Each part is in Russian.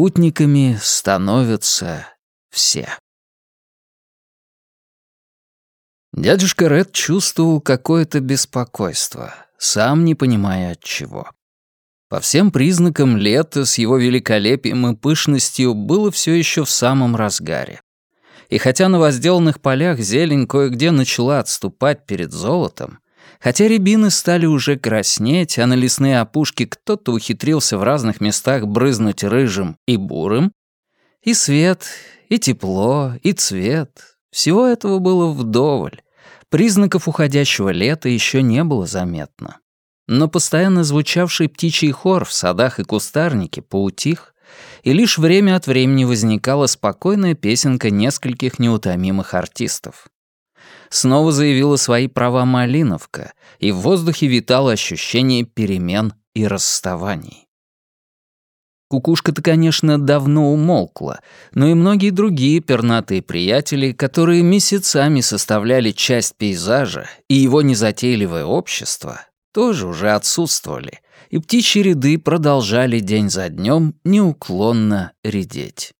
9. Путниками становятся все. Дядюшка Ред чувствовал какое-то беспокойство, сам не понимая от чего. По всем признакам лето с его великолепием и пышностью было все еще в самом разгаре. И хотя на возделанных полях зелень кое-где начала отступать перед золотом, Хотя рябины стали уже краснеть, а на лесные опушки кто-то ухитрился в разных местах брызнуть рыжим и бурым, и свет, и тепло, и цвет — всего этого было вдоволь. Признаков уходящего лета еще не было заметно. Но постоянно звучавший птичий хор в садах и кустарнике поутих, и лишь время от времени возникала спокойная песенка нескольких неутомимых артистов снова заявила свои права Малиновка, и в воздухе витало ощущение перемен и расставаний. Кукушка-то, конечно, давно умолкла, но и многие другие пернатые приятели, которые месяцами составляли часть пейзажа и его незатейливое общество, тоже уже отсутствовали, и птичьи ряды продолжали день за днем неуклонно редеть.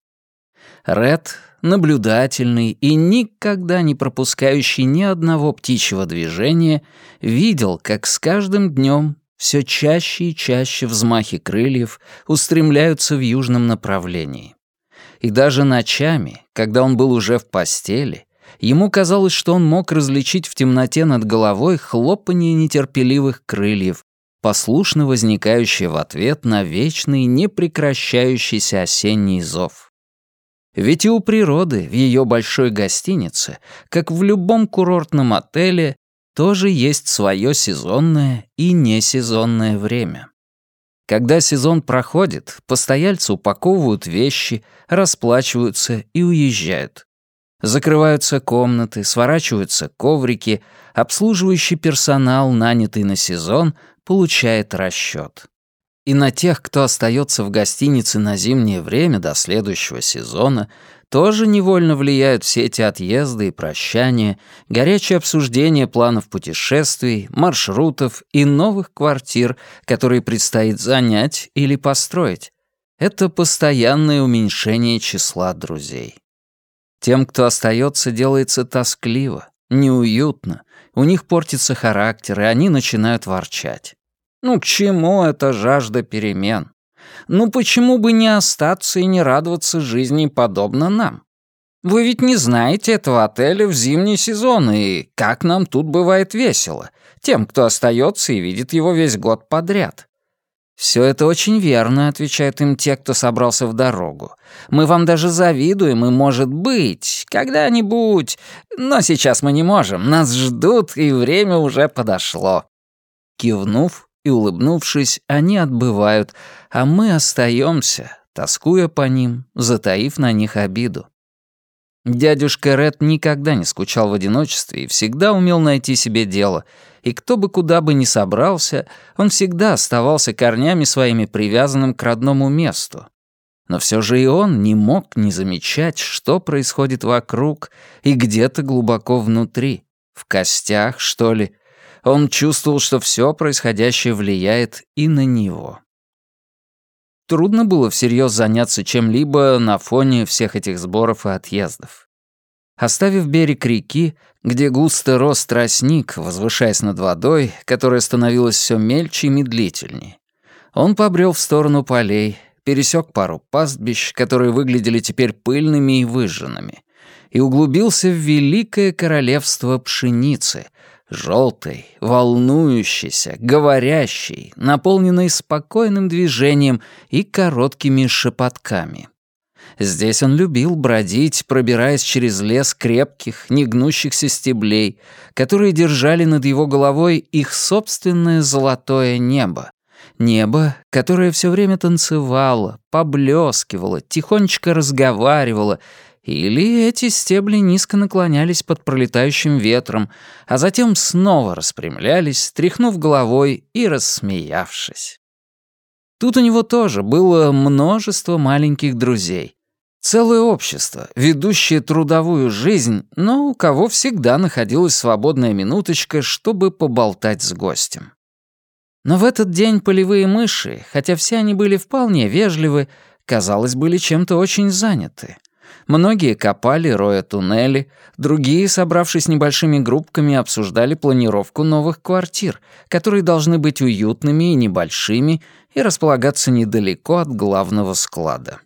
Ред, наблюдательный и никогда не пропускающий ни одного птичьего движения, видел, как с каждым днем все чаще и чаще взмахи крыльев устремляются в южном направлении. И даже ночами, когда он был уже в постели, ему казалось, что он мог различить в темноте над головой хлопанье нетерпеливых крыльев, послушно возникающее в ответ на вечный, непрекращающийся осенний зов. Ведь и у природы в ее большой гостинице, как в любом курортном отеле, тоже есть свое сезонное и несезонное время. Когда сезон проходит, постояльцы упаковывают вещи, расплачиваются и уезжают. Закрываются комнаты, сворачиваются коврики, обслуживающий персонал, нанятый на сезон, получает расчет. И на тех, кто остается в гостинице на зимнее время до следующего сезона, тоже невольно влияют все эти отъезды и прощания, горячее обсуждение планов путешествий, маршрутов и новых квартир, которые предстоит занять или построить. Это постоянное уменьшение числа друзей. Тем, кто остается, делается тоскливо, неуютно, у них портится характер, и они начинают ворчать. Ну к чему эта жажда перемен? Ну почему бы не остаться и не радоваться жизни подобно нам? Вы ведь не знаете этого отеля в зимний сезон, и как нам тут бывает весело, тем, кто остается и видит его весь год подряд. «Все это очень верно», — отвечают им те, кто собрался в дорогу. «Мы вам даже завидуем, и, может быть, когда-нибудь... Но сейчас мы не можем, нас ждут, и время уже подошло». Кивнув, и, улыбнувшись, они отбывают, а мы остаемся, тоскуя по ним, затаив на них обиду. Дядюшка Ред никогда не скучал в одиночестве и всегда умел найти себе дело, и кто бы куда бы ни собрался, он всегда оставался корнями своими привязанным к родному месту. Но все же и он не мог не замечать, что происходит вокруг и где-то глубоко внутри, в костях, что ли, он чувствовал, что все происходящее влияет и на него. Трудно было всерьез заняться чем-либо на фоне всех этих сборов и отъездов. Оставив берег реки, где густо рос тростник, возвышаясь над водой, которая становилась все мельче и медлительнее, он побрел в сторону полей, пересек пару пастбищ, которые выглядели теперь пыльными и выжженными, и углубился в великое королевство пшеницы — Желтый, волнующийся, говорящий, наполненный спокойным движением и короткими шепотками. Здесь он любил бродить, пробираясь через лес крепких, негнущихся стеблей, которые держали над его головой их собственное золотое небо. Небо, которое все время танцевало, поблескивало, тихонечко разговаривало или эти стебли низко наклонялись под пролетающим ветром, а затем снова распрямлялись, тряхнув головой и рассмеявшись. Тут у него тоже было множество маленьких друзей. Целое общество, ведущее трудовую жизнь, но у кого всегда находилась свободная минуточка, чтобы поболтать с гостем. Но в этот день полевые мыши, хотя все они были вполне вежливы, казалось, были чем-то очень заняты. Многие копали, роя туннели, другие, собравшись небольшими группками, обсуждали планировку новых квартир, которые должны быть уютными и небольшими и располагаться недалеко от главного склада.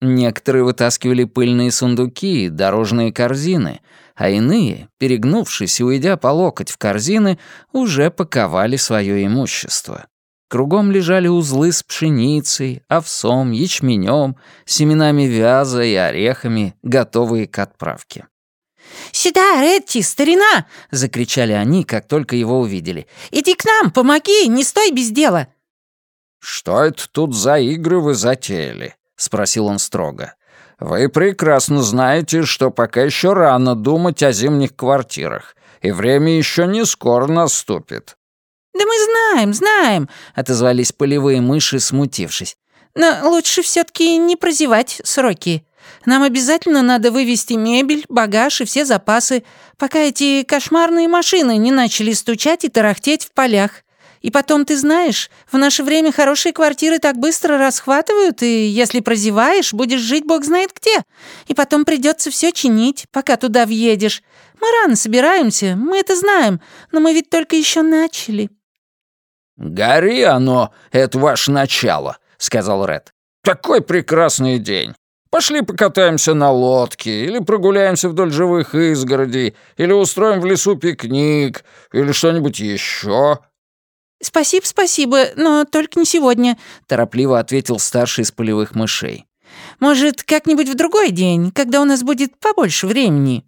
Некоторые вытаскивали пыльные сундуки и дорожные корзины, а иные, перегнувшись и уйдя по локоть в корзины, уже паковали свое имущество. Кругом лежали узлы с пшеницей, овсом, ячменем, семенами вяза и орехами, готовые к отправке. «Сюда, Ретти, старина!» — закричали они, как только его увидели. «Иди к нам, помоги, не стой без дела!» «Что это тут за игры вы затеяли?» — спросил он строго. «Вы прекрасно знаете, что пока еще рано думать о зимних квартирах, и время еще не скоро наступит. «Да мы знаем, знаем», — отозвались полевые мыши, смутившись. «Но лучше все таки не прозевать сроки. Нам обязательно надо вывести мебель, багаж и все запасы, пока эти кошмарные машины не начали стучать и тарахтеть в полях. И потом, ты знаешь, в наше время хорошие квартиры так быстро расхватывают, и если прозеваешь, будешь жить бог знает где. И потом придется все чинить, пока туда въедешь. Мы рано собираемся, мы это знаем, но мы ведь только еще начали». «Гори оно, это ваше начало», — сказал Ред. «Такой прекрасный день. Пошли покатаемся на лодке, или прогуляемся вдоль живых изгородей, или устроим в лесу пикник, или что-нибудь еще». «Спасибо, спасибо, но только не сегодня», — торопливо ответил старший из полевых мышей. «Может, как-нибудь в другой день, когда у нас будет побольше времени?»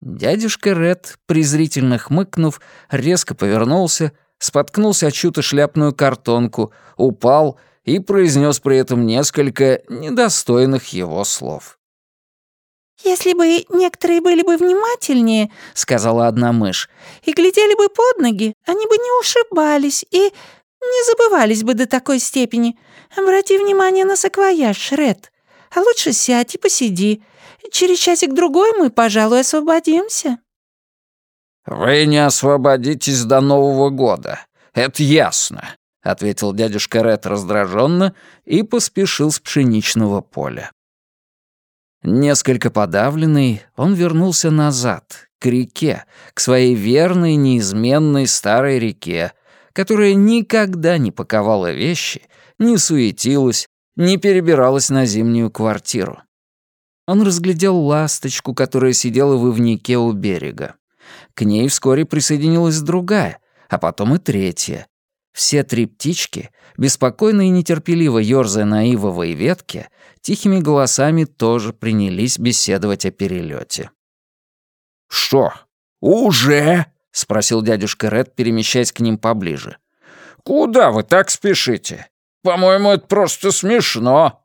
Дядюшка Ред, презрительно хмыкнув, резко повернулся, споткнулся о чью-то шляпную картонку, упал и произнес при этом несколько недостойных его слов. «Если бы некоторые были бы внимательнее, — сказала одна мышь, — и глядели бы под ноги, они бы не ушибались и не забывались бы до такой степени. Обрати внимание на саквояж, Ред. А лучше сядь и посиди. Через часик-другой мы, пожалуй, освободимся». «Вы не освободитесь до Нового года. Это ясно», — ответил дядюшка Ред раздраженно и поспешил с пшеничного поля. Несколько подавленный, он вернулся назад, к реке, к своей верной, неизменной старой реке, которая никогда не паковала вещи, не суетилась, не перебиралась на зимнюю квартиру. Он разглядел ласточку, которая сидела в ивнике у берега. К ней вскоре присоединилась другая, а потом и третья. Все три птички, беспокойно и нетерпеливо ёрзая на ивовой ветке, тихими голосами тоже принялись беседовать о перелете. «Что, уже?» — спросил дядюшка Ред, перемещаясь к ним поближе. «Куда вы так спешите? По-моему, это просто смешно».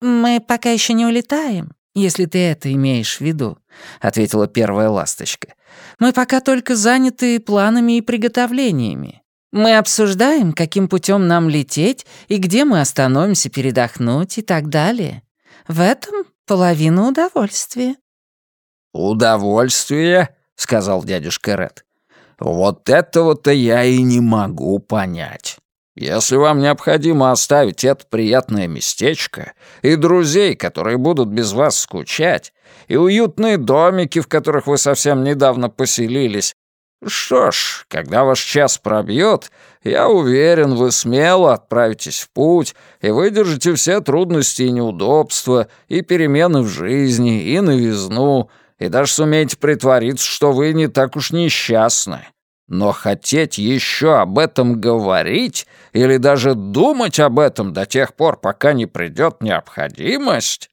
«Мы пока еще не улетаем, если ты это имеешь в виду», — ответила первая ласточка. Мы пока только заняты планами и приготовлениями. Мы обсуждаем, каким путем нам лететь и где мы остановимся передохнуть и так далее. В этом половина удовольствия». «Удовольствие?» — сказал дядюшка Ред. «Вот этого-то я и не могу понять. Если вам необходимо оставить это приятное местечко и друзей, которые будут без вас скучать, и уютные домики, в которых вы совсем недавно поселились, что ж, когда ваш час пробьет, я уверен, вы смело отправитесь в путь и выдержите все трудности и неудобства, и перемены в жизни, и новизну, и даже сумеете притвориться, что вы не так уж несчастны. Но хотеть еще об этом говорить или даже думать об этом до тех пор, пока не придет необходимость...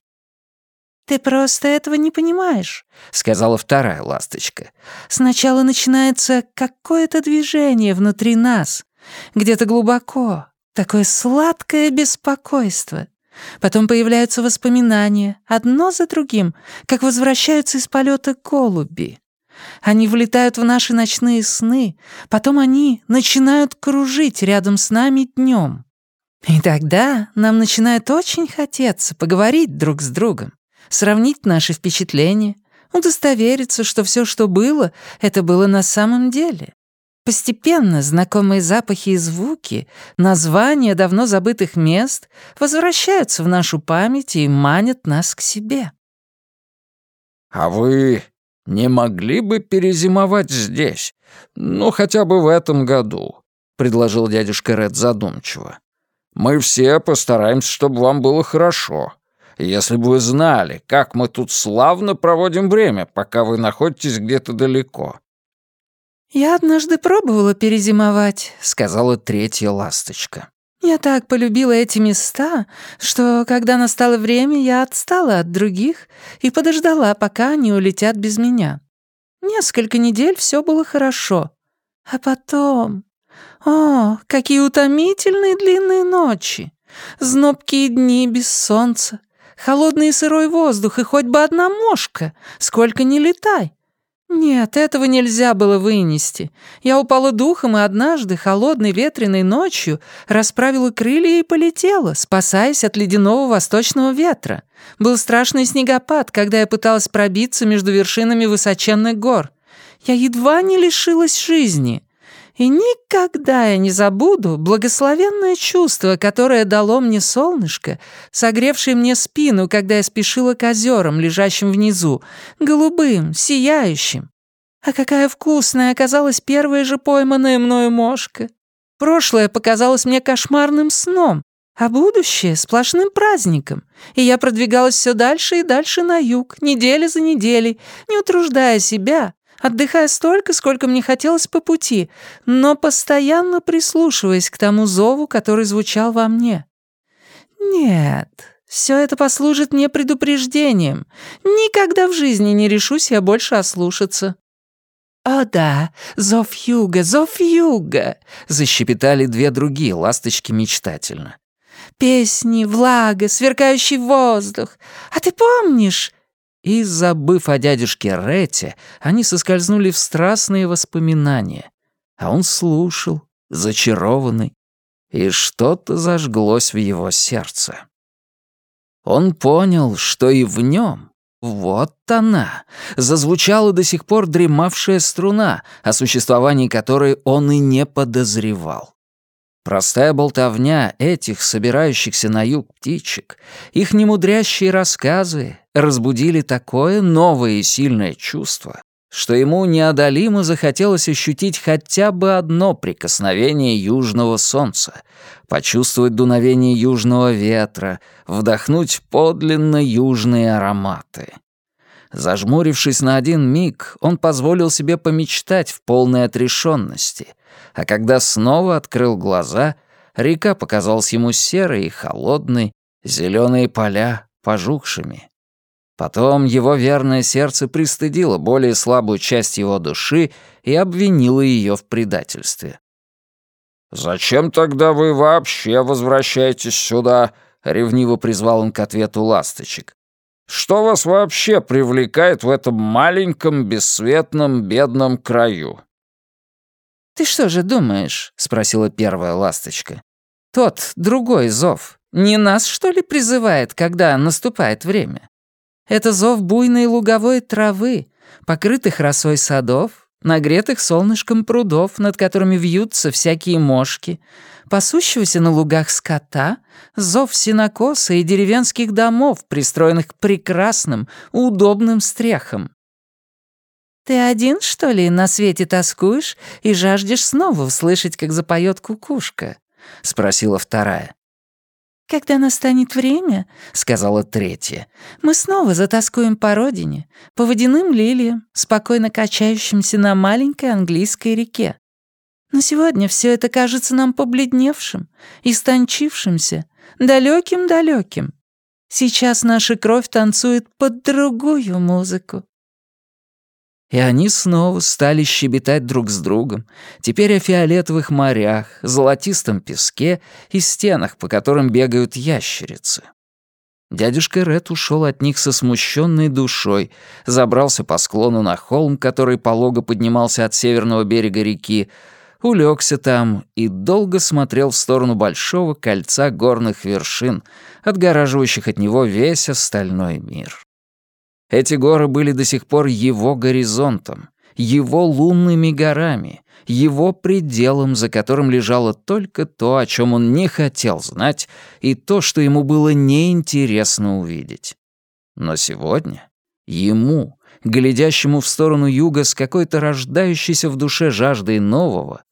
«Ты просто этого не понимаешь», — сказала вторая ласточка. «Сначала начинается какое-то движение внутри нас, где-то глубоко, такое сладкое беспокойство. Потом появляются воспоминания, одно за другим, как возвращаются из полета голуби. Они влетают в наши ночные сны, потом они начинают кружить рядом с нами днем. И тогда нам начинает очень хотеться поговорить друг с другом, сравнить наши впечатления, удостовериться, что все, что было, это было на самом деле. Постепенно знакомые запахи и звуки, названия давно забытых мест возвращаются в нашу память и манят нас к себе. «А вы не могли бы перезимовать здесь? Ну, хотя бы в этом году», — предложил дядюшка Ред задумчиво. «Мы все постараемся, чтобы вам было хорошо. Если бы вы знали, как мы тут славно проводим время, пока вы находитесь где-то далеко». «Я однажды пробовала перезимовать», — сказала третья ласточка. «Я так полюбила эти места, что, когда настало время, я отстала от других и подождала, пока они улетят без меня. Несколько недель все было хорошо. А потом... О, какие утомительные длинные ночи! Знобкие дни без солнца, холодный и сырой воздух, и хоть бы одна мошка, сколько ни летай. Нет, этого нельзя было вынести. Я упала духом и однажды, холодной ветреной ночью, расправила крылья и полетела, спасаясь от ледяного восточного ветра. Был страшный снегопад, когда я пыталась пробиться между вершинами высоченных гор. Я едва не лишилась жизни. И никогда я не забуду благословенное чувство, которое дало мне солнышко, согревшее мне спину, когда я спешила к озерам, лежащим внизу, голубым, сияющим. А какая вкусная оказалась первая же пойманная мною мошка. Прошлое показалось мне кошмарным сном, а будущее — сплошным праздником. И я продвигалась все дальше и дальше на юг, неделя за неделей, не утруждая себя, отдыхая столько, сколько мне хотелось по пути, но постоянно прислушиваясь к тому зову, который звучал во мне. Нет, все это послужит мне предупреждением. Никогда в жизни не решусь я больше ослушаться. «О да, зов юга, зов юга!» — защепетали две другие ласточки мечтательно. «Песни, влага, сверкающий воздух. А ты помнишь, и, забыв о дядюшке Рете, они соскользнули в страстные воспоминания. А он слушал, зачарованный, и что-то зажглось в его сердце. Он понял, что и в нем, вот она, зазвучала до сих пор дремавшая струна, о существовании которой он и не подозревал. Простая болтовня этих собирающихся на юг птичек, их немудрящие рассказы разбудили такое новое и сильное чувство, что ему неодолимо захотелось ощутить хотя бы одно прикосновение южного солнца, почувствовать дуновение южного ветра, вдохнуть подлинно южные ароматы. Зажмурившись на один миг, он позволил себе помечтать в полной отрешенности — а когда снова открыл глаза, река показалась ему серой и холодной, зеленые поля — пожухшими. Потом его верное сердце пристыдило более слабую часть его души и обвинило ее в предательстве. «Зачем тогда вы вообще возвращаетесь сюда?» — ревниво призвал он к ответу ласточек. «Что вас вообще привлекает в этом маленьком, бесцветном, бедном краю?» «Ты что же думаешь?» — спросила первая ласточка. «Тот, другой зов, не нас, что ли, призывает, когда наступает время? Это зов буйной луговой травы, покрытых росой садов, нагретых солнышком прудов, над которыми вьются всякие мошки, пасущегося на лугах скота, зов синокоса и деревенских домов, пристроенных к прекрасным, удобным стрехам. «Ты один, что ли, на свете тоскуешь и жаждешь снова услышать, как запоет кукушка?» — спросила вторая. «Когда настанет время, — сказала третья, — мы снова затаскуем по родине, по водяным лилиям, спокойно качающимся на маленькой английской реке. Но сегодня все это кажется нам побледневшим, истончившимся, далеким-далеким. Сейчас наша кровь танцует под другую музыку. И они снова стали щебетать друг с другом, теперь о фиолетовых морях, золотистом песке и стенах, по которым бегают ящерицы. Дядюшка Ред ушел от них со смущенной душой, забрался по склону на холм, который полого поднимался от северного берега реки, улегся там и долго смотрел в сторону большого кольца горных вершин, отгораживающих от него весь остальной мир. Эти горы были до сих пор его горизонтом, его лунными горами, его пределом, за которым лежало только то, о чем он не хотел знать, и то, что ему было неинтересно увидеть. Но сегодня ему, глядящему в сторону юга с какой-то рождающейся в душе жаждой нового,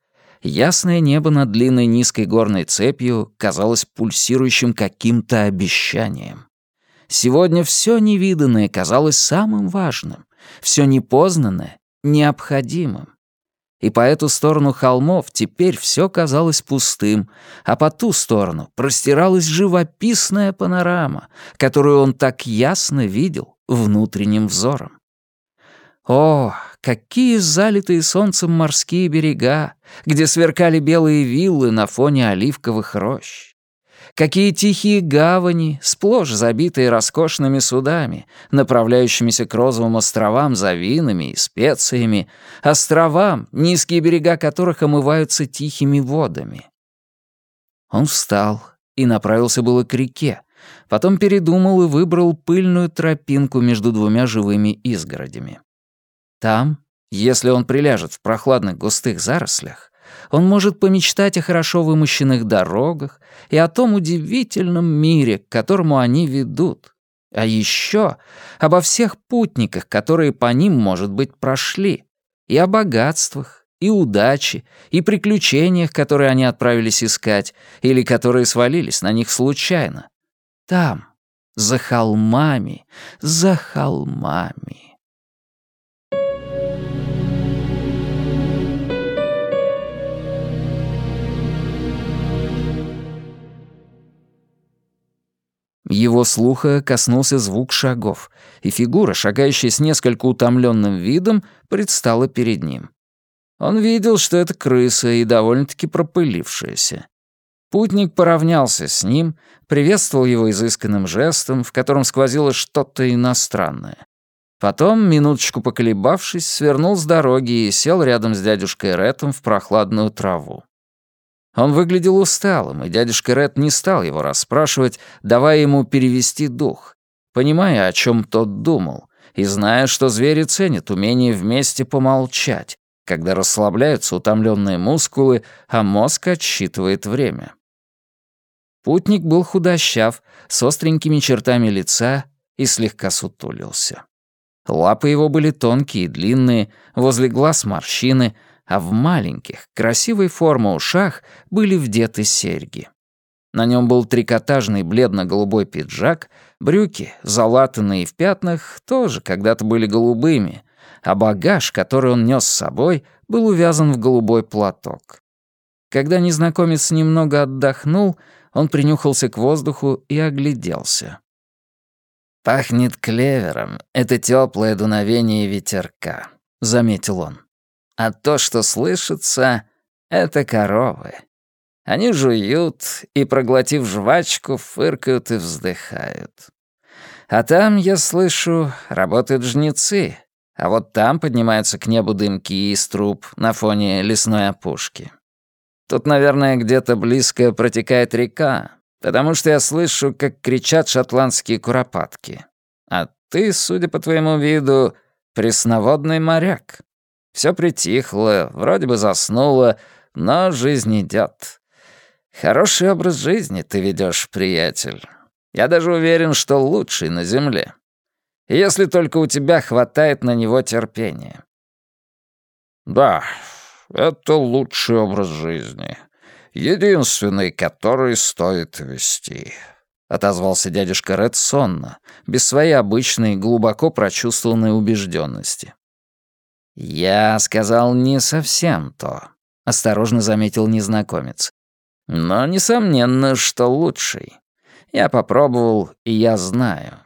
ясное небо над длинной низкой горной цепью казалось пульсирующим каким-то обещанием. Сегодня все невиданное казалось самым важным, все непознанное — необходимым. И по эту сторону холмов теперь все казалось пустым, а по ту сторону простиралась живописная панорама, которую он так ясно видел внутренним взором. О, какие залитые солнцем морские берега, где сверкали белые виллы на фоне оливковых рощ! Какие тихие гавани, сплошь забитые роскошными судами, направляющимися к розовым островам за винами и специями, островам, низкие берега которых омываются тихими водами. Он встал и направился было к реке, потом передумал и выбрал пыльную тропинку между двумя живыми изгородями. Там, если он приляжет в прохладных густых зарослях, он может помечтать о хорошо вымощенных дорогах и о том удивительном мире, к которому они ведут. А еще обо всех путниках, которые по ним, может быть, прошли, и о богатствах, и удаче, и приключениях, которые они отправились искать, или которые свалились на них случайно. Там, за холмами, за холмами. Его слуха коснулся звук шагов, и фигура, шагающая с несколько утомленным видом, предстала перед ним. Он видел, что это крыса и довольно-таки пропылившаяся. Путник поравнялся с ним, приветствовал его изысканным жестом, в котором сквозило что-то иностранное. Потом, минуточку поколебавшись, свернул с дороги и сел рядом с дядюшкой Рэтом в прохладную траву. Он выглядел усталым, и дядюшка Ред не стал его расспрашивать, давая ему перевести дух, понимая, о чем тот думал, и зная, что звери ценят умение вместе помолчать, когда расслабляются утомленные мускулы, а мозг отсчитывает время. Путник был худощав, с остренькими чертами лица и слегка сутулился. Лапы его были тонкие и длинные, возле глаз морщины — а в маленьких, красивой формы ушах были вдеты серьги. На нем был трикотажный бледно-голубой пиджак, брюки, залатанные в пятнах, тоже когда-то были голубыми, а багаж, который он нес с собой, был увязан в голубой платок. Когда незнакомец немного отдохнул, он принюхался к воздуху и огляделся. «Пахнет клевером. Это теплое дуновение ветерка», — заметил он. А то, что слышится, — это коровы. Они жуют и, проглотив жвачку, фыркают и вздыхают. А там, я слышу, работают жнецы, а вот там поднимаются к небу дымки из труб на фоне лесной опушки. Тут, наверное, где-то близко протекает река, потому что я слышу, как кричат шотландские куропатки. А ты, судя по твоему виду, пресноводный моряк. Все притихло, вроде бы заснуло, но жизнь идет. Хороший образ жизни ты ведешь, приятель. Я даже уверен, что лучший на земле. Если только у тебя хватает на него терпения. Да, это лучший образ жизни. Единственный, который стоит вести. Отозвался дядюшка Ред сонно, без своей обычной, глубоко прочувствованной убежденности. «Я сказал не совсем то», — осторожно заметил незнакомец. «Но, несомненно, что лучший. Я попробовал, и я знаю.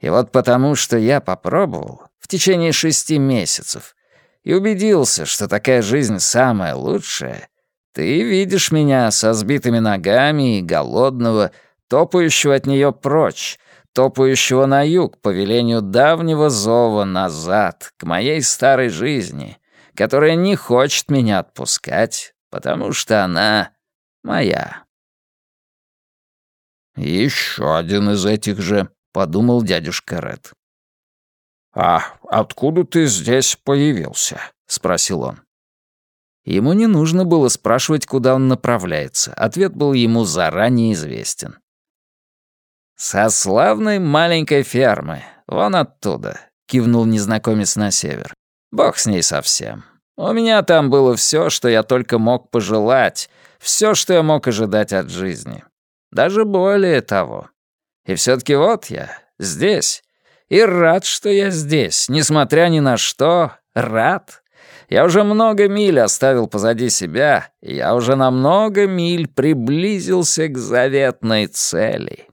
И вот потому, что я попробовал в течение шести месяцев и убедился, что такая жизнь самая лучшая, ты видишь меня со сбитыми ногами и голодного, топающего от нее прочь, топающего на юг по велению давнего зова назад, к моей старой жизни, которая не хочет меня отпускать, потому что она моя. «Еще один из этих же», — подумал дядюшка Ред. «А откуда ты здесь появился?» — спросил он. Ему не нужно было спрашивать, куда он направляется. Ответ был ему заранее известен. «Со славной маленькой фермы, вон оттуда», — кивнул незнакомец на север. «Бог с ней совсем. У меня там было все, что я только мог пожелать, все, что я мог ожидать от жизни. Даже более того. И все таки вот я, здесь. И рад, что я здесь, несмотря ни на что, рад. Я уже много миль оставил позади себя, и я уже на много миль приблизился к заветной цели.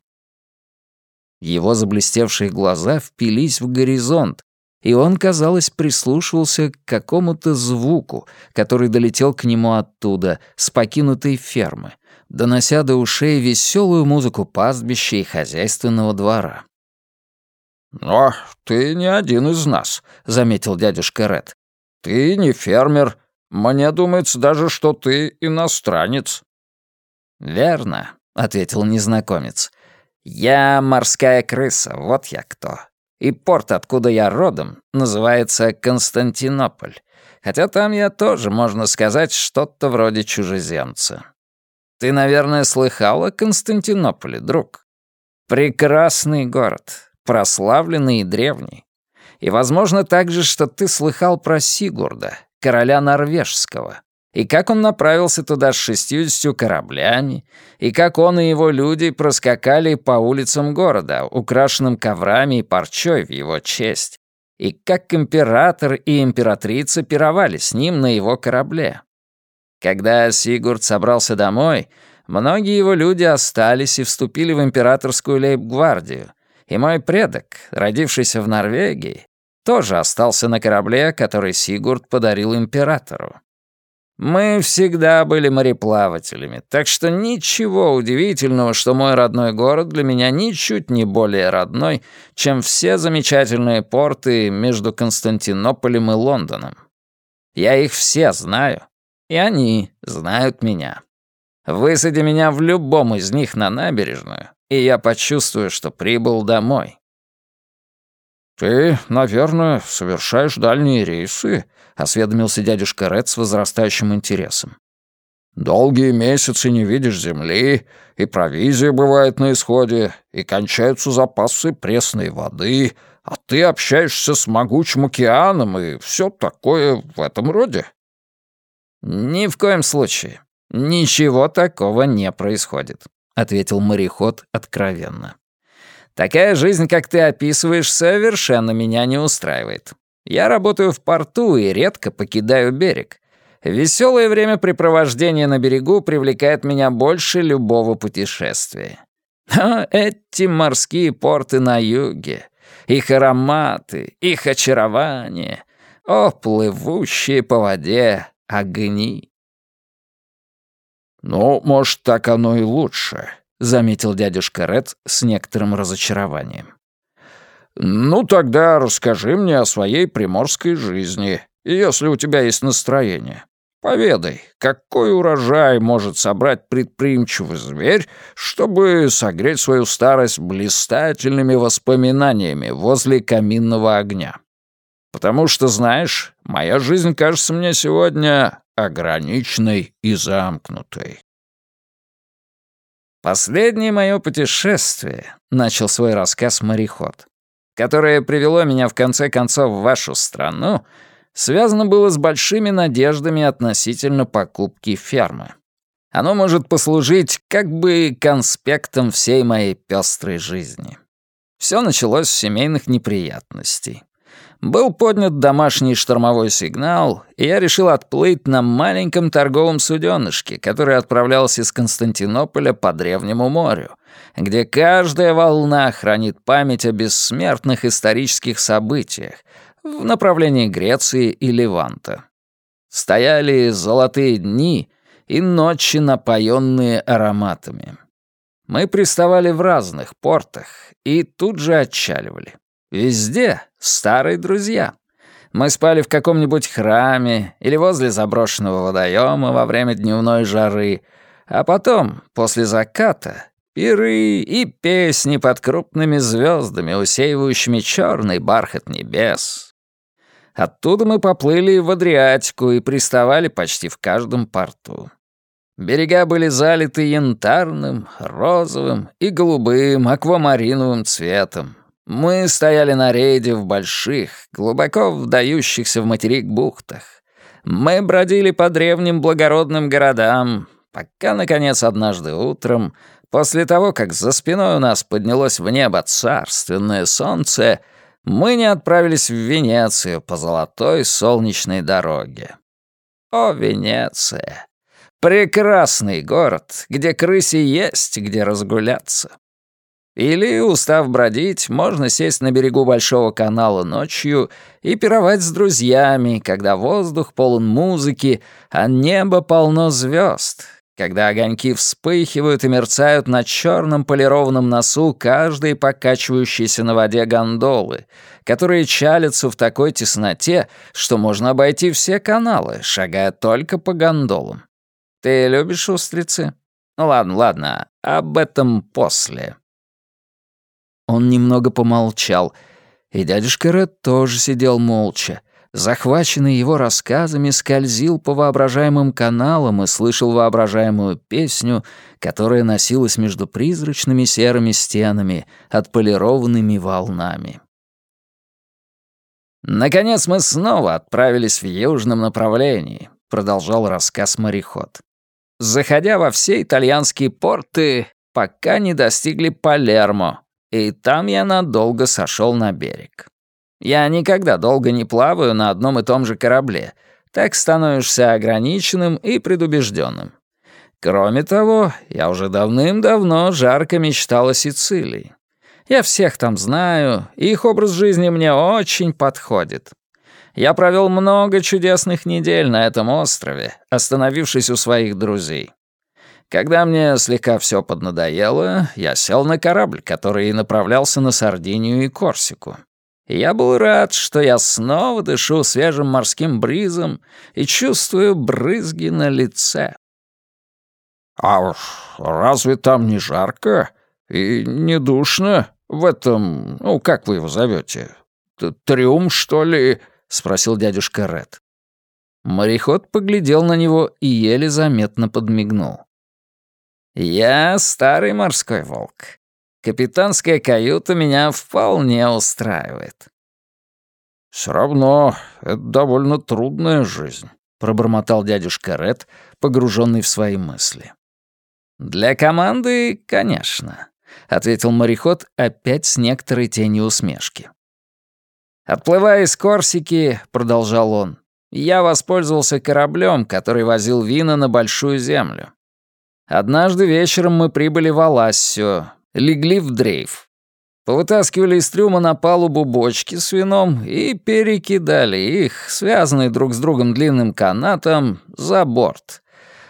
Его заблестевшие глаза впились в горизонт, и он, казалось, прислушивался к какому-то звуку, который долетел к нему оттуда, с покинутой фермы, донося до ушей веселую музыку пастбища и хозяйственного двора. «Но ты не один из нас», — заметил дядюшка Ред. «Ты не фермер. Мне думается даже, что ты иностранец». «Верно», — ответил незнакомец. «Я морская крыса, вот я кто. И порт, откуда я родом, называется Константинополь. Хотя там я тоже, можно сказать, что-то вроде чужеземца. Ты, наверное, слыхал о Константинополе, друг? Прекрасный город, прославленный и древний. И, возможно, также, что ты слыхал про Сигурда, короля норвежского, и как он направился туда с шестьюдесятью кораблями, и как он и его люди проскакали по улицам города, украшенным коврами и парчой в его честь, и как император и императрица пировали с ним на его корабле. Когда Сигурд собрался домой, многие его люди остались и вступили в императорскую лейб-гвардию, и мой предок, родившийся в Норвегии, тоже остался на корабле, который Сигурд подарил императору. Мы всегда были мореплавателями, так что ничего удивительного, что мой родной город для меня ничуть не более родной, чем все замечательные порты между Константинополем и Лондоном. Я их все знаю, и они знают меня. Высади меня в любом из них на набережную, и я почувствую, что прибыл домой. «Ты, наверное, совершаешь дальние рейсы?» — осведомился дядюшка Ред с возрастающим интересом. «Долгие месяцы не видишь земли, и провизия бывает на исходе, и кончаются запасы пресной воды, а ты общаешься с могучим океаном и все такое в этом роде». «Ни в коем случае. Ничего такого не происходит», — ответил мореход откровенно. Такая жизнь, как ты описываешь, совершенно меня не устраивает. Я работаю в порту и редко покидаю берег. Веселое времяпрепровождение на берегу привлекает меня больше любого путешествия. А эти морские порты на юге, их ароматы, их очарование, о, плывущие по воде огни. «Ну, может, так оно и лучше», заметил дядюшка Ред с некоторым разочарованием. «Ну, тогда расскажи мне о своей приморской жизни, если у тебя есть настроение. Поведай, какой урожай может собрать предприимчивый зверь, чтобы согреть свою старость блистательными воспоминаниями возле каминного огня? Потому что, знаешь, моя жизнь кажется мне сегодня ограниченной и замкнутой». «Последнее мое путешествие», — начал свой рассказ мореход, «которое привело меня в конце концов в вашу страну, связано было с большими надеждами относительно покупки фермы. Оно может послужить как бы конспектом всей моей пестрой жизни. Все началось с семейных неприятностей. Был поднят домашний штормовой сигнал, и я решил отплыть на маленьком торговом суденышке, который отправлялся из Константинополя по Древнему морю, где каждая волна хранит память о бессмертных исторических событиях в направлении Греции и Леванта. Стояли золотые дни и ночи, напоенные ароматами. Мы приставали в разных портах и тут же отчаливали. Везде старые друзья. Мы спали в каком-нибудь храме или возле заброшенного водоема во время дневной жары, а потом, после заката, Пиры и песни под крупными звездами, усеивающими черный бархат небес. Оттуда мы поплыли в Адриатику и приставали почти в каждом порту. Берега были залиты янтарным, розовым и голубым аквамариновым цветом. Мы стояли на рейде в больших, глубоко вдающихся в материк бухтах. Мы бродили по древним благородным городам, пока, наконец, однажды утром, после того, как за спиной у нас поднялось в небо царственное солнце, мы не отправились в Венецию по золотой солнечной дороге. О, Венеция! Прекрасный город, где крысе есть где разгуляться. Или, устав бродить, можно сесть на берегу Большого канала ночью и пировать с друзьями, когда воздух полон музыки, а небо полно звезд, когда огоньки вспыхивают и мерцают на черном полированном носу каждой покачивающейся на воде гондолы, которые чалятся в такой тесноте, что можно обойти все каналы, шагая только по гондолам. Ты любишь устрицы? Ну ладно, ладно, об этом после. Он немного помолчал, и дядюшка Ред тоже сидел молча. Захваченный его рассказами, скользил по воображаемым каналам и слышал воображаемую песню, которая носилась между призрачными серыми стенами, отполированными волнами. «Наконец мы снова отправились в южном направлении», — продолжал рассказ мореход. «Заходя во все итальянские порты, пока не достигли Палермо, и там я надолго сошел на берег. Я никогда долго не плаваю на одном и том же корабле, так становишься ограниченным и предубежденным. Кроме того, я уже давным-давно жарко мечтал о Сицилии. Я всех там знаю, их образ жизни мне очень подходит. Я провел много чудесных недель на этом острове, остановившись у своих друзей. Когда мне слегка все поднадоело, я сел на корабль, который направлялся на Сардинию и Корсику. Я был рад, что я снова дышу свежим морским бризом и чувствую брызги на лице. «А уж разве там не жарко и не душно в этом, ну, как вы его зовете, трюм, что ли?» — спросил дядюшка Ред. Мореход поглядел на него и еле заметно подмигнул. «Я старый морской волк. Капитанская каюта меня вполне устраивает». «Все равно это довольно трудная жизнь», — пробормотал дядюшка Ред, погруженный в свои мысли. «Для команды, конечно», — ответил мореход опять с некоторой тенью усмешки. «Отплывая из Корсики», — продолжал он, — «я воспользовался кораблем, который возил вина на Большую Землю. Однажды вечером мы прибыли в Алассио, легли в дрейф. Повытаскивали из трюма на палубу бочки с вином и перекидали их, связанные друг с другом длинным канатом, за борт.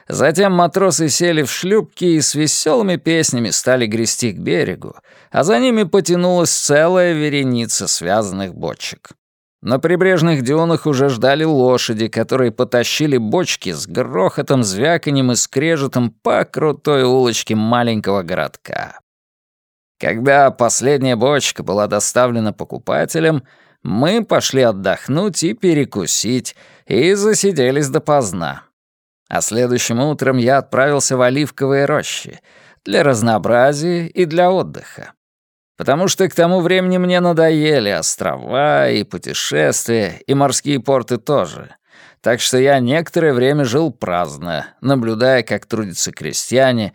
Затем матросы сели в шлюпки и с веселыми песнями стали грести к берегу, а за ними потянулась целая вереница связанных бочек. На прибрежных дюнах уже ждали лошади, которые потащили бочки с грохотом, звяканьем и скрежетом по крутой улочке маленького городка. Когда последняя бочка была доставлена покупателям, мы пошли отдохнуть и перекусить, и засиделись допоздна. А следующим утром я отправился в оливковые рощи для разнообразия и для отдыха потому что к тому времени мне надоели острова и путешествия, и морские порты тоже. Так что я некоторое время жил праздно, наблюдая, как трудятся крестьяне,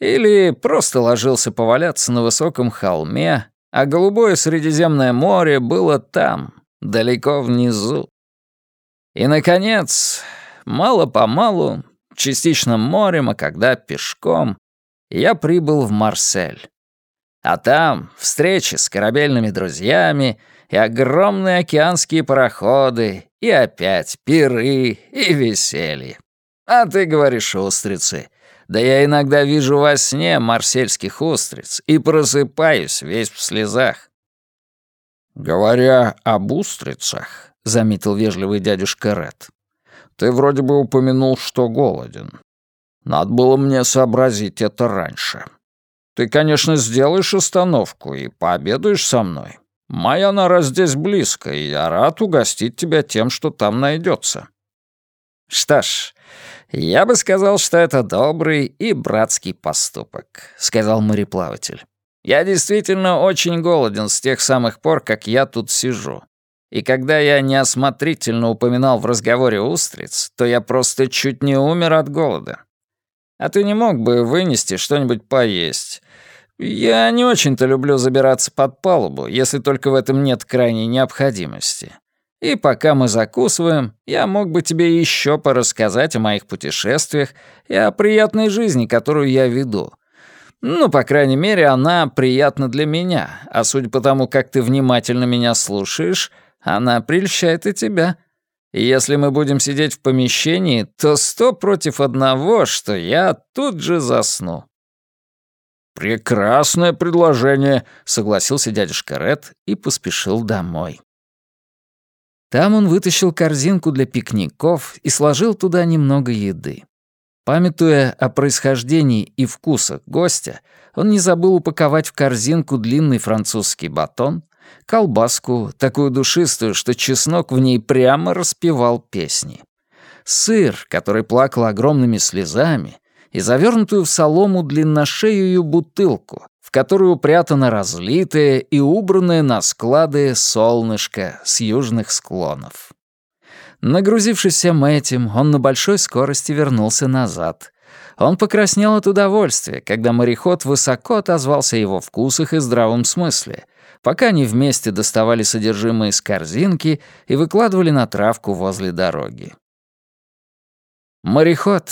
или просто ложился поваляться на высоком холме, а голубое Средиземное море было там, далеко внизу. И, наконец, мало-помалу, частично морем, а когда пешком, я прибыл в Марсель. А там встречи с корабельными друзьями и огромные океанские пароходы, и опять пиры и веселье. А ты говоришь устрицы. Да я иногда вижу во сне марсельских устриц и просыпаюсь весь в слезах. «Говоря об устрицах», — заметил вежливый дядюшка Ред, «ты вроде бы упомянул, что голоден. Надо было мне сообразить это раньше. Ты, конечно, сделаешь остановку и пообедаешь со мной. Моя нора здесь близко, и я рад угостить тебя тем, что там найдется. Что ж, я бы сказал, что это добрый и братский поступок, сказал мореплаватель. Я действительно очень голоден с тех самых пор, как я тут сижу. И когда я неосмотрительно упоминал в разговоре устриц, то я просто чуть не умер от голода. А ты не мог бы вынести что-нибудь поесть? Я не очень-то люблю забираться под палубу, если только в этом нет крайней необходимости. И пока мы закусываем, я мог бы тебе еще порассказать о моих путешествиях и о приятной жизни, которую я веду. Ну, по крайней мере, она приятна для меня, а судя по тому, как ты внимательно меня слушаешь, она прельщает и тебя. Если мы будем сидеть в помещении, то сто против одного, что я тут же засну». «Прекрасное предложение», — согласился дядюшка Ред и поспешил домой. Там он вытащил корзинку для пикников и сложил туда немного еды. Памятуя о происхождении и вкусах гостя, он не забыл упаковать в корзинку длинный французский батон, колбаску, такую душистую, что чеснок в ней прямо распевал песни. Сыр, который плакал огромными слезами, и завернутую в солому длинношеюю бутылку, в которую упрятано разлитое и убранное на склады солнышко с южных склонов. Нагрузившись всем этим, он на большой скорости вернулся назад. Он покраснел от удовольствия, когда мореход высоко отозвался его вкусах и здравом смысле, пока они вместе доставали содержимое из корзинки и выкладывали на травку возле дороги. Мореход,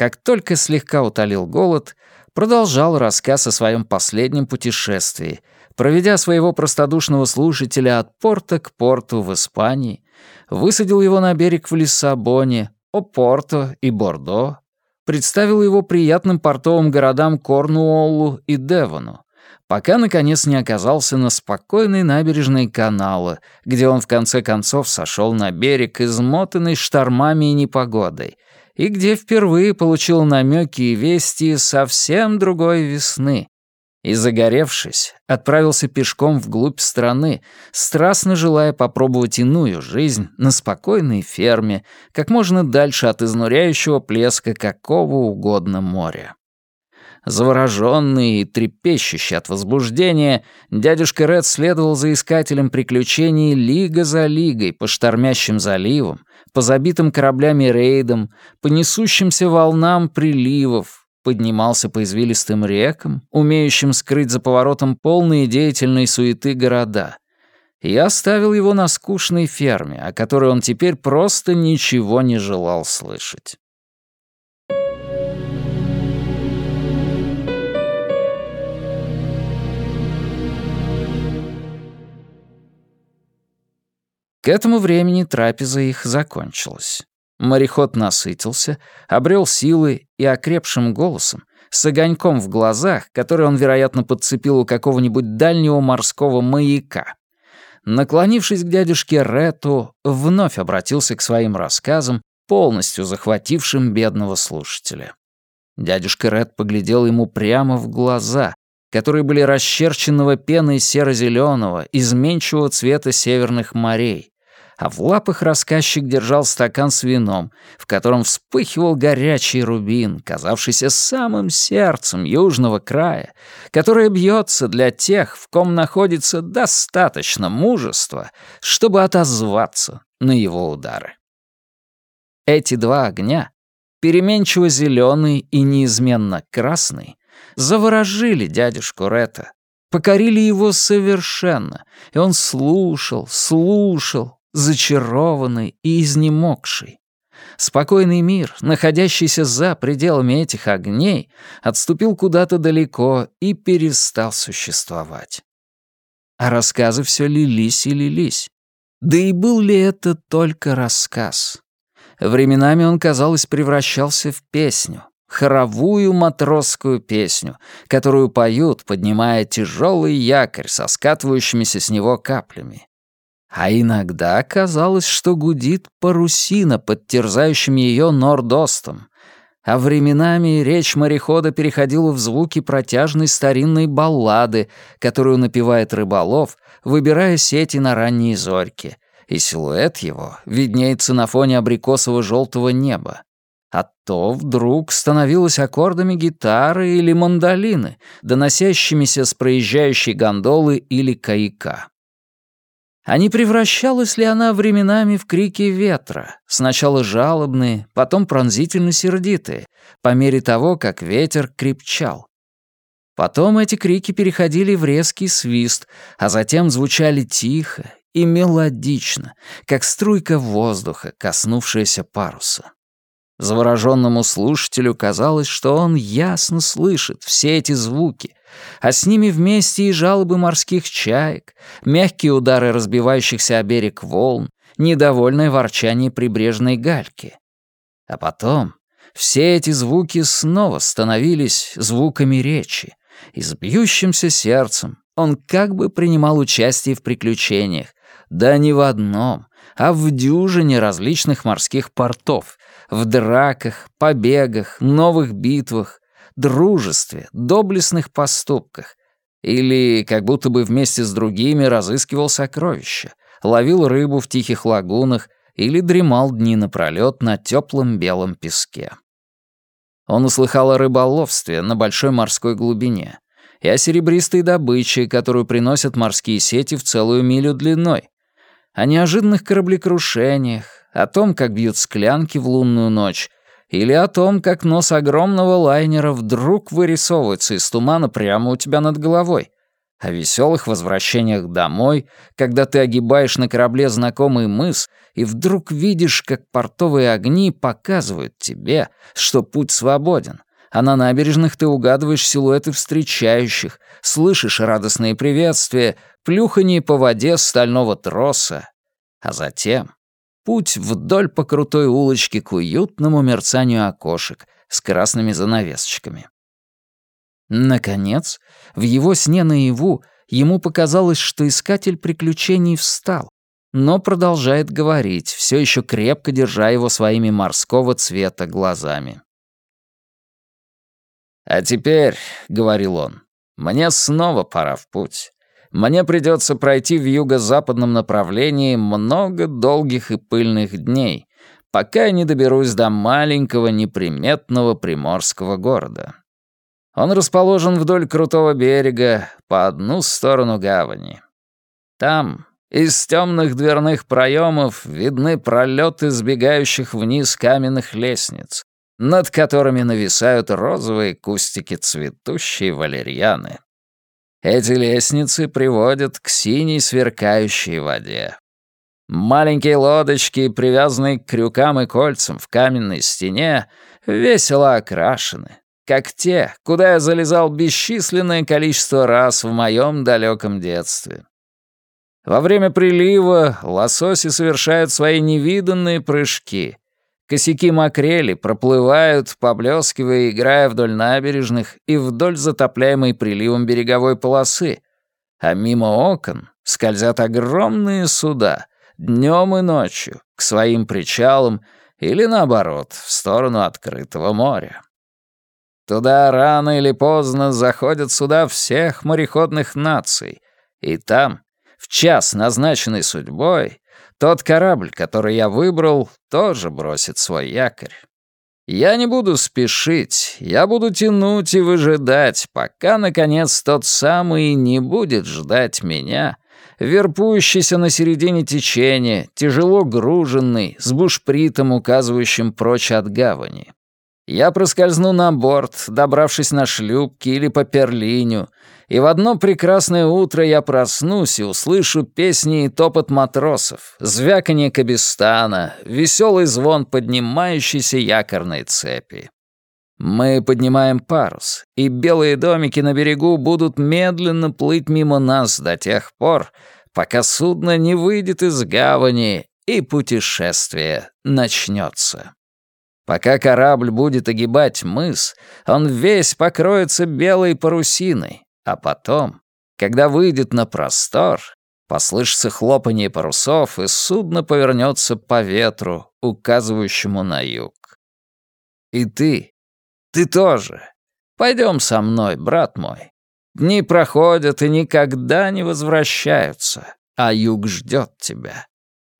как только слегка утолил голод, продолжал рассказ о своем последнем путешествии, проведя своего простодушного слушателя от порта к порту в Испании, высадил его на берег в Лиссабоне, Опорто и Бордо, представил его приятным портовым городам Корнуоллу и Девону, пока, наконец, не оказался на спокойной набережной канала, где он в конце концов сошел на берег, измотанный штормами и непогодой, и где впервые получил намеки и вести совсем другой весны. И, загоревшись, отправился пешком вглубь страны, страстно желая попробовать иную жизнь на спокойной ферме, как можно дальше от изнуряющего плеска какого угодно моря. Завороженный и трепещущий от возбуждения, дядюшка Ред следовал за искателем приключений лига за лигой по штормящим заливам, по забитым кораблями рейдам, по несущимся волнам приливов, поднимался по извилистым рекам, умеющим скрыть за поворотом полные деятельной суеты города. И оставил его на скучной ферме, о которой он теперь просто ничего не желал слышать. К этому времени трапеза их закончилась. Мореход насытился, обрел силы и окрепшим голосом, с огоньком в глазах, который он, вероятно, подцепил у какого-нибудь дальнего морского маяка. Наклонившись к дядюшке Рету, вновь обратился к своим рассказам, полностью захватившим бедного слушателя. Дядюшка Ред поглядел ему прямо в глаза, которые были расчерченного пеной серо-зеленого, изменчивого цвета северных морей, а в лапах рассказчик держал стакан с вином, в котором вспыхивал горячий рубин, казавшийся самым сердцем южного края, которое бьется для тех, в ком находится достаточно мужества, чтобы отозваться на его удары. Эти два огня, переменчиво зеленый и неизменно красный, заворожили дядюшку Ретта, покорили его совершенно, и он слушал, слушал, зачарованный и изнемогший. Спокойный мир, находящийся за пределами этих огней, отступил куда-то далеко и перестал существовать. А рассказы все лились и лились. Да и был ли это только рассказ? Временами он, казалось, превращался в песню, хоровую матросскую песню, которую поют, поднимая тяжелый якорь со скатывающимися с него каплями. А иногда казалось, что гудит парусина под терзающим ее нордостом. а временами речь морехода переходила в звуки протяжной старинной баллады, которую напевает рыболов, выбирая сети на ранние зорьки, и силуэт его виднеется на фоне абрикосово-желтого неба. А то вдруг становилось аккордами гитары или мандолины, доносящимися с проезжающей гондолы или каяка. А не превращалась ли она временами в крики ветра, сначала жалобные, потом пронзительно сердитые, по мере того, как ветер крепчал? Потом эти крики переходили в резкий свист, а затем звучали тихо и мелодично, как струйка воздуха, коснувшаяся паруса. Завороженному слушателю казалось, что он ясно слышит все эти звуки, а с ними вместе и жалобы морских чаек, мягкие удары разбивающихся о берег волн, недовольное ворчание прибрежной гальки. А потом все эти звуки снова становились звуками речи, и с бьющимся сердцем он как бы принимал участие в приключениях, да не в одном, а в дюжине различных морских портов, в драках, побегах, новых битвах, дружестве, доблестных поступках. Или как будто бы вместе с другими разыскивал сокровища, ловил рыбу в тихих лагунах или дремал дни напролёт на теплом белом песке. Он услыхал о рыболовстве на большой морской глубине и о серебристой добыче, которую приносят морские сети в целую милю длиной, о неожиданных кораблекрушениях, о том, как бьют склянки в лунную ночь, или о том, как нос огромного лайнера вдруг вырисовывается из тумана прямо у тебя над головой, о веселых возвращениях домой, когда ты огибаешь на корабле знакомый мыс и вдруг видишь, как портовые огни показывают тебе, что путь свободен, а на набережных ты угадываешь силуэты встречающих, слышишь радостные приветствия, плюханье по воде стального троса, а затем путь вдоль по крутой улочке к уютному мерцанию окошек с красными занавесочками. Наконец, в его сне наяву ему показалось, что искатель приключений встал, но продолжает говорить, все еще крепко держа его своими морского цвета глазами. «А теперь», — говорил он, — «мне снова пора в путь мне придется пройти в юго-западном направлении много долгих и пыльных дней, пока я не доберусь до маленького неприметного приморского города. Он расположен вдоль крутого берега по одну сторону гавани. Там из темных дверных проемов видны пролеты сбегающих вниз каменных лестниц, над которыми нависают розовые кустики цветущей валерьяны. Эти лестницы приводят к синей сверкающей воде. Маленькие лодочки, привязанные к крюкам и кольцам в каменной стене, весело окрашены, как те, куда я залезал бесчисленное количество раз в моем далеком детстве. Во время прилива лососи совершают свои невиданные прыжки, Косяки макрели проплывают, поблескивая играя вдоль набережных и вдоль затопляемой приливом береговой полосы, а мимо окон скользят огромные суда днем и ночью к своим причалам или, наоборот, в сторону открытого моря. Туда рано или поздно заходят суда всех мореходных наций, и там, в час, назначенный судьбой, тот корабль, который я выбрал, тоже бросит свой якорь. Я не буду спешить, я буду тянуть и выжидать, пока, наконец, тот самый не будет ждать меня, верпующийся на середине течения, тяжело груженный, с бушпритом, указывающим прочь от гавани. Я проскользну на борт, добравшись на шлюпки или по перлиню, и в одно прекрасное утро я проснусь и услышу песни и топот матросов, звяканье кабестана, веселый звон поднимающейся якорной цепи. Мы поднимаем парус, и белые домики на берегу будут медленно плыть мимо нас до тех пор, пока судно не выйдет из гавани и путешествие начнется. Пока корабль будет огибать мыс, он весь покроется белой парусиной, а потом, когда выйдет на простор, послышится хлопанье парусов, и судно повернется по ветру, указывающему на юг. И ты, ты тоже. Пойдем со мной, брат мой. Дни проходят и никогда не возвращаются, а юг ждет тебя.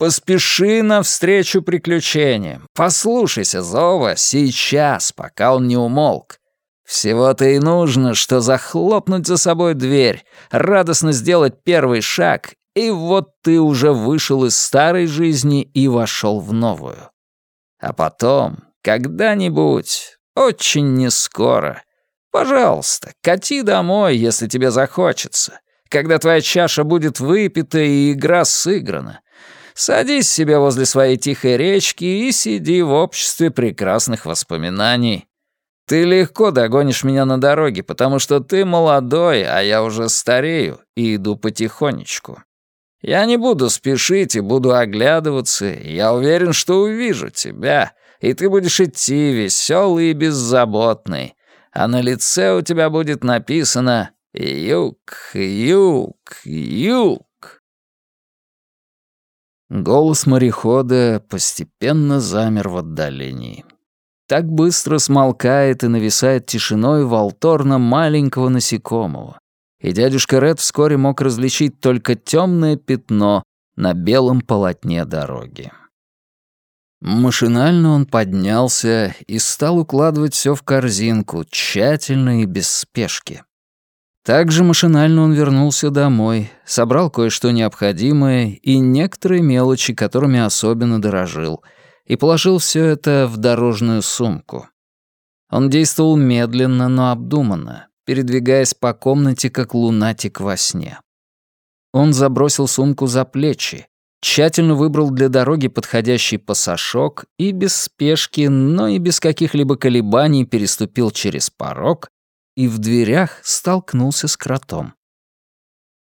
Поспеши навстречу приключениям. Послушайся зова сейчас, пока он не умолк. Всего-то и нужно, что захлопнуть за собой дверь, радостно сделать первый шаг, и вот ты уже вышел из старой жизни и вошел в новую. А потом, когда-нибудь, очень нескоро, пожалуйста, кати домой, если тебе захочется, когда твоя чаша будет выпита и игра сыграна, Садись себе возле своей тихой речки и сиди в обществе прекрасных воспоминаний. Ты легко догонишь меня на дороге, потому что ты молодой, а я уже старею и иду потихонечку. Я не буду спешить и буду оглядываться, я уверен, что увижу тебя, и ты будешь идти веселый и беззаботный, а на лице у тебя будет написано «Юг, юг, юг». Голос морехода постепенно замер в отдалении. Так быстро смолкает и нависает тишиной волторна маленького насекомого. И дядюшка Ред вскоре мог различить только темное пятно на белом полотне дороги. Машинально он поднялся и стал укладывать все в корзинку, тщательно и без спешки. Также машинально он вернулся домой, собрал кое-что необходимое и некоторые мелочи, которыми особенно дорожил, и положил все это в дорожную сумку. Он действовал медленно, но обдуманно, передвигаясь по комнате, как лунатик во сне. Он забросил сумку за плечи, тщательно выбрал для дороги подходящий пасашок и без спешки, но и без каких-либо колебаний переступил через порог и в дверях столкнулся с кротом.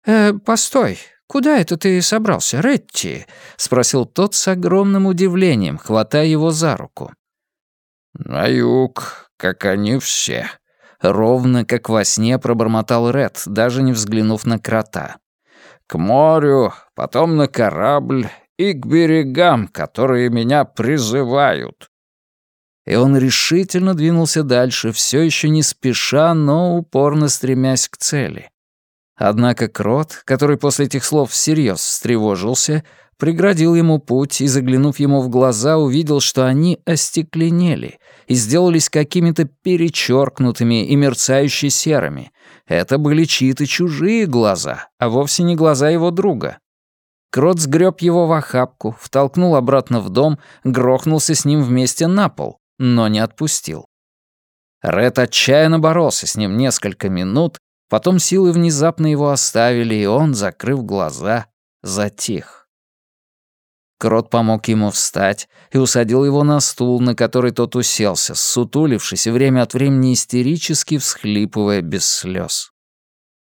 «Э, постой, куда это ты собрался, Ретти?» — спросил тот с огромным удивлением, хватая его за руку. «На юг, как они все», — ровно, как во сне пробормотал Ред, даже не взглянув на крота. «К морю, потом на корабль и к берегам, которые меня призывают и он решительно двинулся дальше, все еще не спеша, но упорно стремясь к цели. Однако Крот, который после этих слов всерьез встревожился, преградил ему путь и, заглянув ему в глаза, увидел, что они остекленели и сделались какими-то перечеркнутыми и мерцающе серыми. Это были чьи-то чужие глаза, а вовсе не глаза его друга. Крот сгреб его в охапку, втолкнул обратно в дом, грохнулся с ним вместе на пол но не отпустил. Ред отчаянно боролся с ним несколько минут, потом силы внезапно его оставили, и он, закрыв глаза, затих. Крот помог ему встать и усадил его на стул, на который тот уселся, сутулившись время от времени истерически всхлипывая без слез.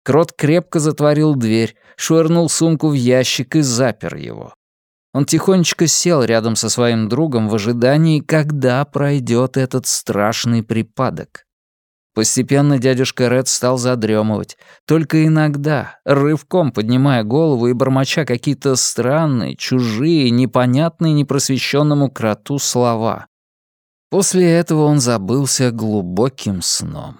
Крот крепко затворил дверь, швырнул сумку в ящик и запер его. Он тихонечко сел рядом со своим другом в ожидании, когда пройдет этот страшный припадок. Постепенно дядюшка Ред стал задремывать, только иногда, рывком поднимая голову и бормоча какие-то странные, чужие, непонятные непросвещенному кроту слова. После этого он забылся глубоким сном.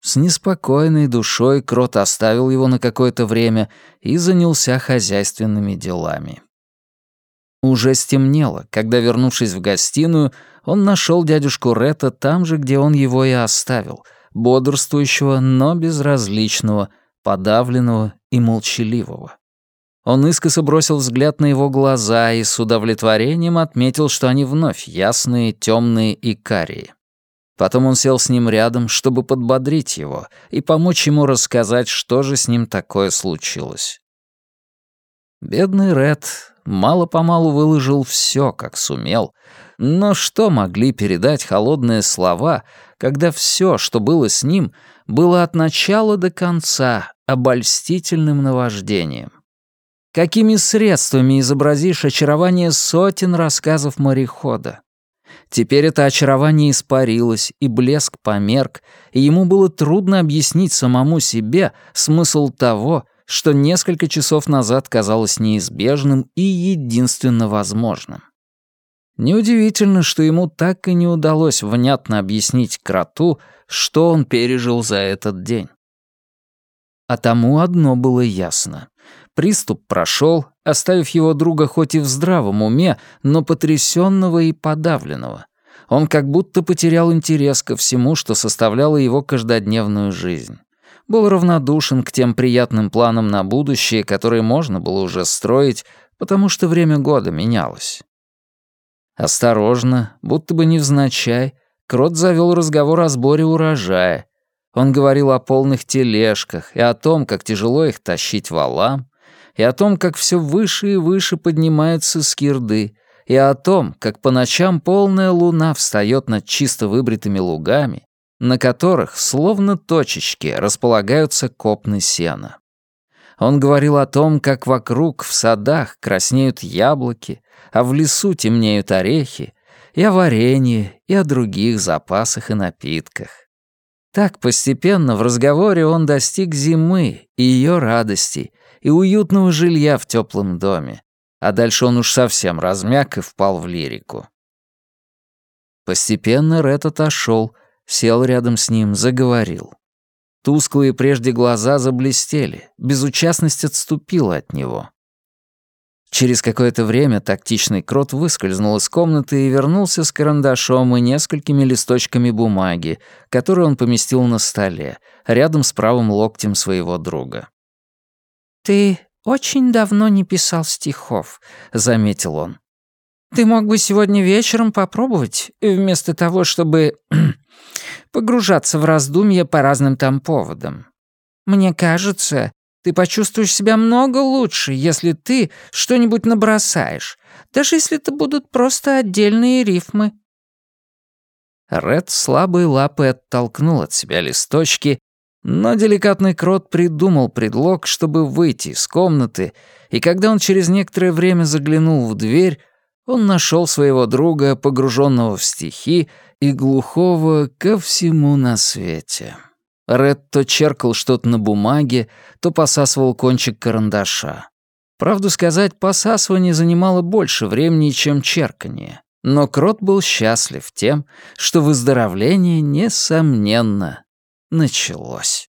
С неспокойной душой крот оставил его на какое-то время и занялся хозяйственными делами. Уже стемнело, когда, вернувшись в гостиную, он нашел дядюшку Ретта там же, где он его и оставил, бодрствующего, но безразличного, подавленного и молчаливого. Он искоса бросил взгляд на его глаза и с удовлетворением отметил, что они вновь ясные, темные и карие. Потом он сел с ним рядом, чтобы подбодрить его и помочь ему рассказать, что же с ним такое случилось. Бедный Ред мало-помалу выложил все, как сумел. Но что могли передать холодные слова, когда все, что было с ним, было от начала до конца обольстительным наваждением? Какими средствами изобразишь очарование сотен рассказов морехода? Теперь это очарование испарилось, и блеск померк, и ему было трудно объяснить самому себе смысл того, что несколько часов назад казалось неизбежным и единственно возможным. Неудивительно, что ему так и не удалось внятно объяснить кроту, что он пережил за этот день. А тому одно было ясно. Приступ прошел, оставив его друга хоть и в здравом уме, но потрясенного и подавленного. Он как будто потерял интерес ко всему, что составляло его каждодневную жизнь. Был равнодушен к тем приятным планам на будущее, которые можно было уже строить, потому что время года менялось. Осторожно, будто бы невзначай, Крот завел разговор о сборе урожая. Он говорил о полных тележках и о том, как тяжело их тащить валам, и о том, как все выше и выше поднимаются скирды, и о том, как по ночам полная луна встает над чисто выбритыми лугами, на которых, словно точечки, располагаются копны сена. Он говорил о том, как вокруг в садах краснеют яблоки, а в лесу темнеют орехи, и о варенье, и о других запасах и напитках. Так постепенно в разговоре он достиг зимы и ее радостей, и уютного жилья в теплом доме, а дальше он уж совсем размяк и впал в лирику. Постепенно Ред отошел, сел рядом с ним, заговорил. Тусклые прежде глаза заблестели, безучастность отступила от него. Через какое-то время тактичный крот выскользнул из комнаты и вернулся с карандашом и несколькими листочками бумаги, которые он поместил на столе, рядом с правым локтем своего друга. «Ты очень давно не писал стихов», — заметил он. «Ты мог бы сегодня вечером попробовать, вместо того, чтобы погружаться в раздумья по разным там поводам. Мне кажется, ты почувствуешь себя много лучше, если ты что-нибудь набросаешь, даже если это будут просто отдельные рифмы». Ред слабой лапой оттолкнул от себя листочки, но деликатный крот придумал предлог, чтобы выйти из комнаты, и когда он через некоторое время заглянул в дверь, он нашел своего друга, погруженного в стихи и глухого ко всему на свете. Ред то черкал что-то на бумаге, то посасывал кончик карандаша. Правду сказать, посасывание занимало больше времени, чем черканье. Но Крот был счастлив тем, что выздоровление, несомненно, началось.